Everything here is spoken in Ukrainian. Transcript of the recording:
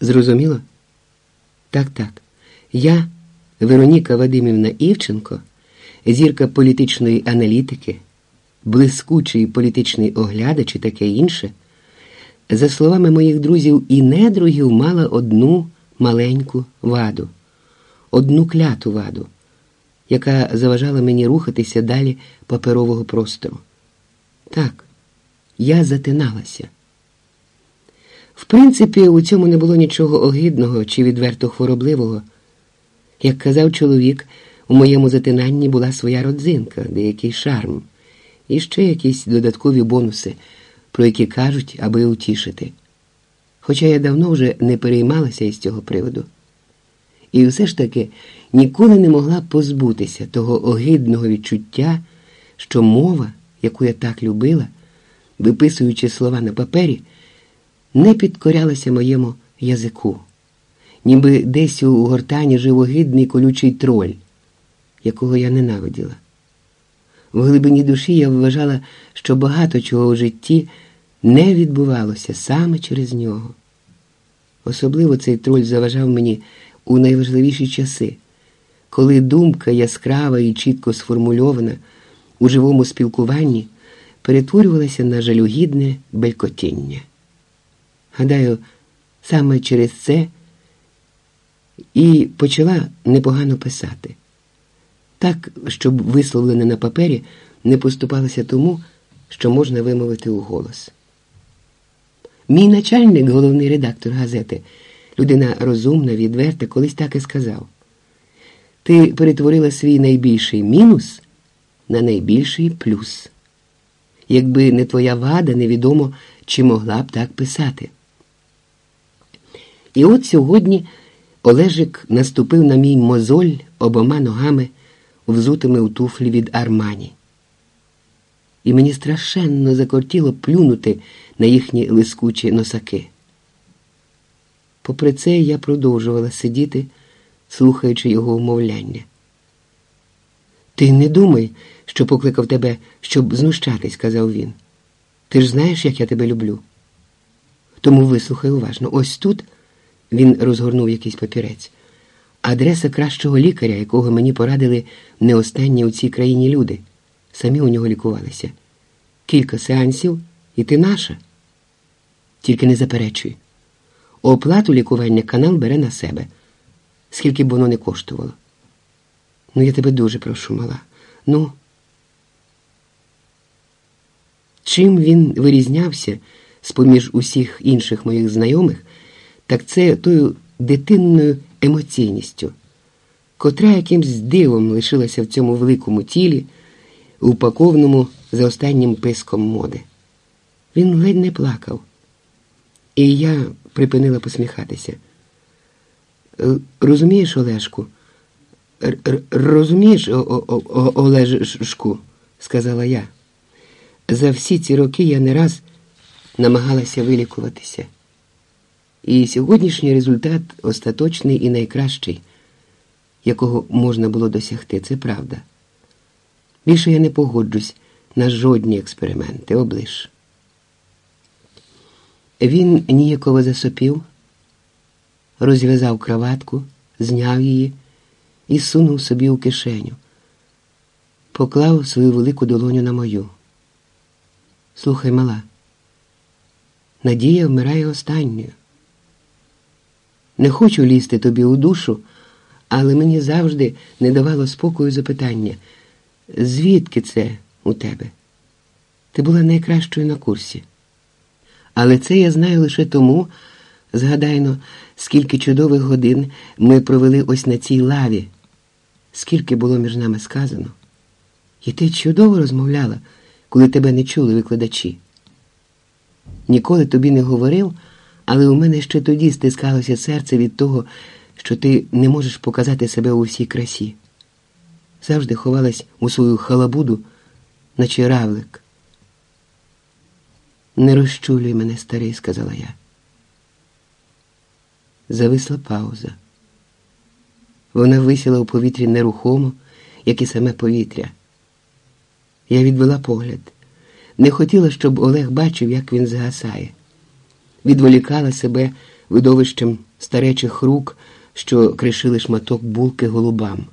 Зрозуміло? Так, так. Я, Вероніка Вадимівна Івченко, зірка політичної аналітики, блискучий політичний оглядач і таке інше, за словами моїх друзів і недругів, мала одну маленьку ваду, одну кляту ваду, яка заважала мені рухатися далі паперового простору. Так, я затиналася. В принципі, у цьому не було нічого огидного чи відверто хворобливого. Як казав чоловік, у моєму затинанні була своя родзинка, деякий шарм, і ще якісь додаткові бонуси, про які кажуть, аби утішити. Хоча я давно вже не переймалася із цього приводу. І все ж таки ніколи не могла позбутися того огидного відчуття, що мова, яку я так любила, виписуючи слова на папері, не підкорялася моєму язику, ніби десь у гортані жив огидний колючий троль, якого я ненавиділа. В глибині душі я вважала, що багато чого у житті не відбувалося саме через нього. Особливо цей троль заважав мені у найважливіші часи, коли думка яскрава і чітко сформульована у живому спілкуванні перетворювалася на жалюгідне белькотіння. Гадаю, саме через це і почала непогано писати, так, щоб висловлене на папері не поступалося тому, що можна вимовити у голос. Мій начальник, головний редактор газети, людина розумна, відверта, колись так і сказав: Ти перетворила свій найбільший мінус на найбільший плюс. Якби не твоя вада, невідомо, чи могла б так писати. І от сьогодні Олежик наступив на мій мозоль обома ногами, взутими у туфлі від армані. І мені страшенно закортіло плюнути на їхні лискучі носаки. Попри це, я продовжувала сидіти, слухаючи його вмовляння. Ти не думай, що покликав тебе, щоб знущатись, сказав він. Ти ж знаєш, як я тебе люблю. Тому вислухай уважно. Ось тут. Він розгорнув якийсь папірець. Адреса кращого лікаря, якого мені порадили не останні у цій країні люди. Самі у нього лікувалися. Кілька сеансів, і ти наша. Тільки не заперечуй. Оплату лікування канал бере на себе, скільки б воно не коштувало. Ну, я тебе дуже прошу, мала. Ну, чим він вирізнявся з поміж усіх інших моїх знайомих? Так це тою дитинною емоційністю, котра якимсь дивом лишилася в цьому великому тілі, упакованому за останнім писком моди. Він ледь не плакав, і я припинила посміхатися. «Е, розумієш, Олешку? Розумієш, Олежку, сказала я. За всі ці роки я не раз намагалася вилікуватися. І сьогоднішній результат остаточний і найкращий, якого можна було досягти, це правда. Більше я не погоджусь на жодні експерименти, облиш. Він ніяково засопів, розв'язав краватку, зняв її і сунув собі у кишеню, поклав свою велику долоню на мою. Слухай, мала, Надія вмирає останньою. Не хочу лізти тобі у душу, але мені завжди не давало спокою запитання, звідки це у тебе? Ти була найкращою на курсі. Але це я знаю лише тому, згадайно, скільки чудових годин ми провели ось на цій лаві, скільки було між нами сказано. І ти чудово розмовляла, коли тебе не чули викладачі. Ніколи тобі не говорив але у мене ще тоді стискалося серце від того, що ти не можеш показати себе у всій красі. Завжди ховалась у свою халабуду, наче равлик. Не розчулюй мене, старий, сказала я. Зависла пауза. Вона висіла у повітрі нерухомо, як і саме повітря. Я відвела погляд. Не хотіла, щоб Олег бачив, як він згасає відволікала себе видовищем старечих рук, що кришили шматок булки голубам.